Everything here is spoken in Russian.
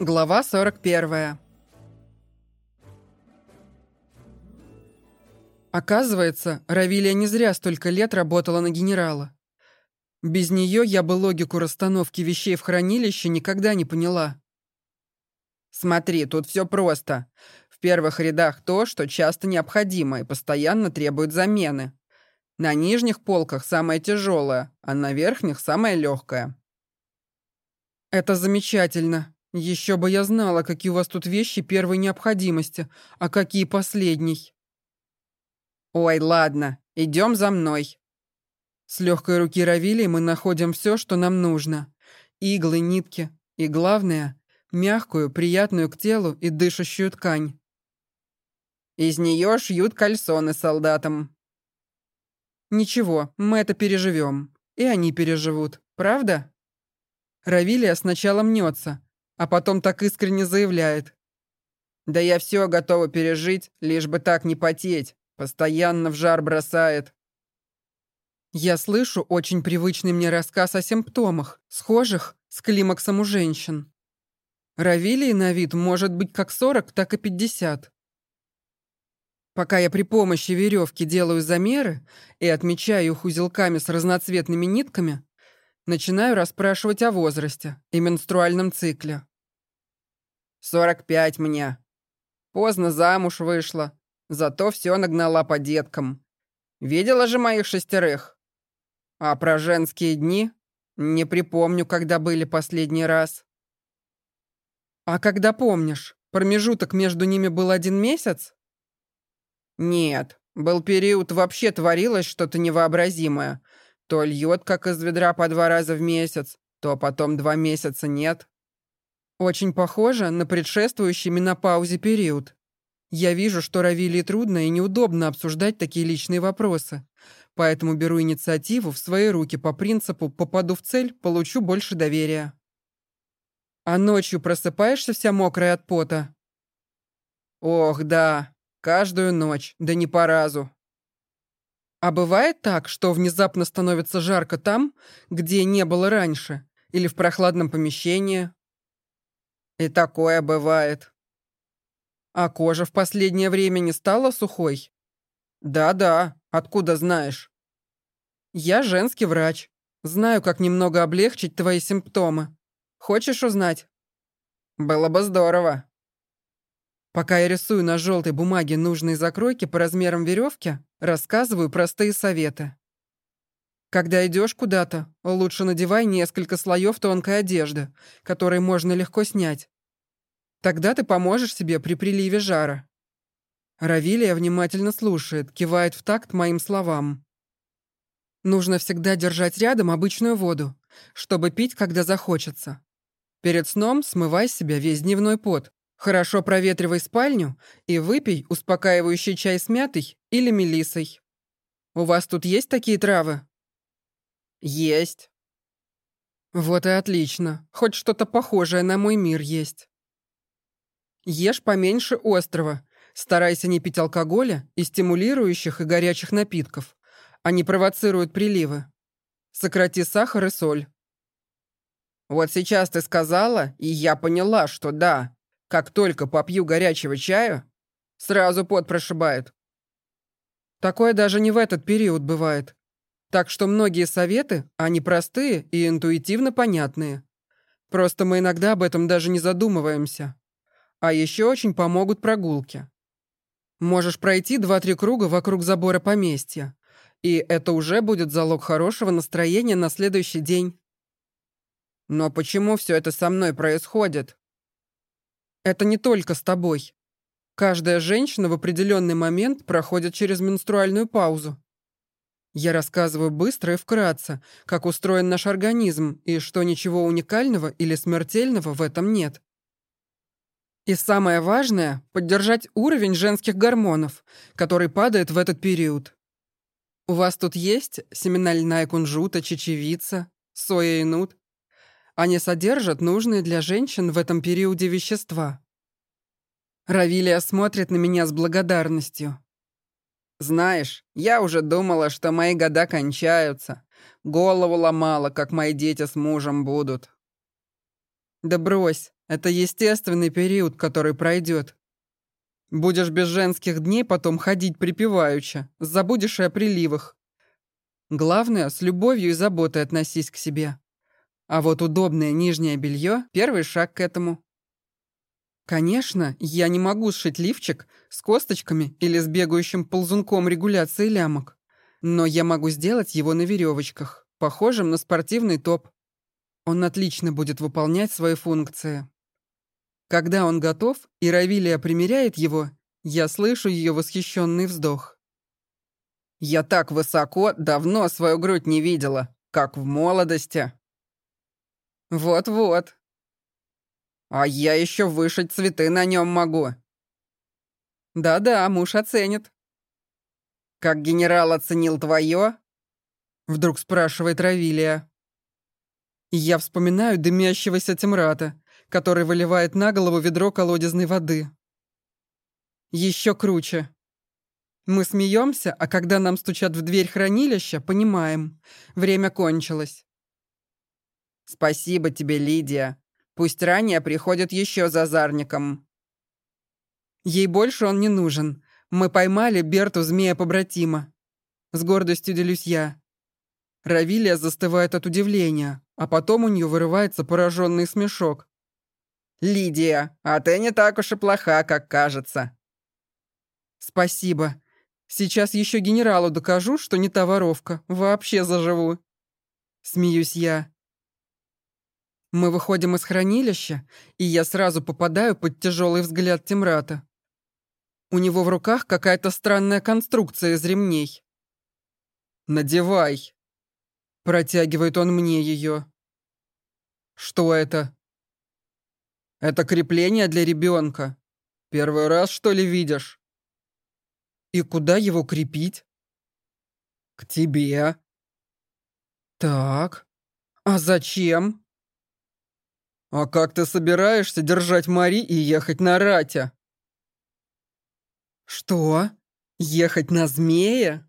Глава 41. Оказывается, Равилия не зря столько лет работала на генерала. Без нее я бы логику расстановки вещей в хранилище никогда не поняла. Смотри, тут все просто. В первых рядах то, что часто необходимо и постоянно требует замены. На нижних полках самое тяжелое, а на верхних самое легкое. Это замечательно. Еще бы я знала, какие у вас тут вещи первой необходимости, а какие последней. Ой, ладно, идем за мной. С легкой руки Равилии мы находим все, что нам нужно. Иглы, нитки и, главное, мягкую, приятную к телу и дышащую ткань. Из нее шьют кальсоны солдатам. Ничего, мы это переживем. И они переживут, правда? Равилия сначала мнется, а потом так искренне заявляет. «Да я все готова пережить, лишь бы так не потеть. Постоянно в жар бросает». Я слышу очень привычный мне рассказ о симптомах, схожих с климаксом у женщин. Равилии на вид может быть как 40, так и 50. Пока я при помощи веревки делаю замеры и отмечаю их узелками с разноцветными нитками, Начинаю расспрашивать о возрасте и менструальном цикле. «Сорок пять мне. Поздно замуж вышла, зато все нагнала по деткам. Видела же моих шестерых? А про женские дни не припомню, когда были последний раз». «А когда помнишь, промежуток между ними был один месяц?» «Нет, был период, вообще творилось что-то невообразимое. То льет, как из ведра по два раза в месяц, то потом два месяца нет. Очень похоже на предшествующий менопаузе период. Я вижу, что Равилии трудно и неудобно обсуждать такие личные вопросы, поэтому беру инициативу в свои руки по принципу «попаду в цель, получу больше доверия». А ночью просыпаешься вся мокрая от пота? Ох, да, каждую ночь, да не по разу. А бывает так, что внезапно становится жарко там, где не было раньше, или в прохладном помещении? И такое бывает. А кожа в последнее время не стала сухой? Да-да, откуда знаешь? Я женский врач. Знаю, как немного облегчить твои симптомы. Хочешь узнать? Было бы здорово. Пока я рисую на желтой бумаге нужные закройки по размерам веревки, рассказываю простые советы. Когда идешь куда-то, лучше надевай несколько слоев тонкой одежды, которые можно легко снять. Тогда ты поможешь себе при приливе жара. Равилия внимательно слушает, кивает в такт моим словам. Нужно всегда держать рядом обычную воду, чтобы пить, когда захочется. Перед сном смывай себя весь дневной пот, Хорошо проветривай спальню и выпей успокаивающий чай с мятой или мелисой. У вас тут есть такие травы? Есть. Вот и отлично. Хоть что-то похожее на мой мир есть. Ешь поменьше острова. Старайся не пить алкоголя и стимулирующих и горячих напитков. Они провоцируют приливы. Сократи сахар и соль. Вот сейчас ты сказала, и я поняла, что да, как только попью горячего чаю, сразу пот прошибает. Такое даже не в этот период бывает. Так что многие советы, они простые и интуитивно понятные. Просто мы иногда об этом даже не задумываемся. А еще очень помогут прогулки. Можешь пройти два-три круга вокруг забора поместья. И это уже будет залог хорошего настроения на следующий день. Но почему все это со мной происходит? Это не только с тобой. Каждая женщина в определенный момент проходит через менструальную паузу. Я рассказываю быстро и вкратце, как устроен наш организм и что ничего уникального или смертельного в этом нет. И самое важное – поддержать уровень женских гормонов, который падает в этот период. У вас тут есть семена льна и кунжута, чечевица, соя и нут? Они содержат нужные для женщин в этом периоде вещества. Равилия смотрит на меня с благодарностью. «Знаешь, я уже думала, что мои года кончаются. Голову ломала, как мои дети с мужем будут». «Да брось, Это естественный период, который пройдет. Будешь без женских дней потом ходить припеваючи, забудешь и о приливах. Главное, с любовью и заботой относись к себе. А вот удобное нижнее белье – первый шаг к этому. Конечно, я не могу сшить лифчик с косточками или с бегающим ползунком регуляции лямок, но я могу сделать его на веревочках, похожим на спортивный топ. Он отлично будет выполнять свои функции. Когда он готов и Равилия примеряет его, я слышу ее восхищенный вздох. «Я так высоко давно свою грудь не видела, как в молодости». «Вот-вот», а я еще вышить цветы на нем могу. Да-да, муж оценит. Как генерал оценил твое? Вдруг спрашивает Равилия. Я вспоминаю дымящегося Темрата, который выливает на голову ведро колодезной воды. Еще круче. Мы смеемся, а когда нам стучат в дверь хранилища, понимаем, время кончилось. Спасибо тебе, Лидия. Пусть ранее приходит еще за Зарником. Ей больше он не нужен. Мы поймали Берту змея-побратима. С гордостью делюсь я. Равилия застывает от удивления, а потом у нее вырывается пораженный смешок. «Лидия, а ты не так уж и плоха, как кажется». «Спасибо. Сейчас еще генералу докажу, что не та воровка. Вообще заживу». Смеюсь я. Мы выходим из хранилища, и я сразу попадаю под тяжелый взгляд Тимрата. У него в руках какая-то странная конструкция из ремней. «Надевай!» Протягивает он мне ее. «Что это?» «Это крепление для ребенка. Первый раз, что ли, видишь?» «И куда его крепить?» «К тебе». «Так, а зачем?» «А как ты собираешься держать Мари и ехать на рате?» «Что? Ехать на змея?»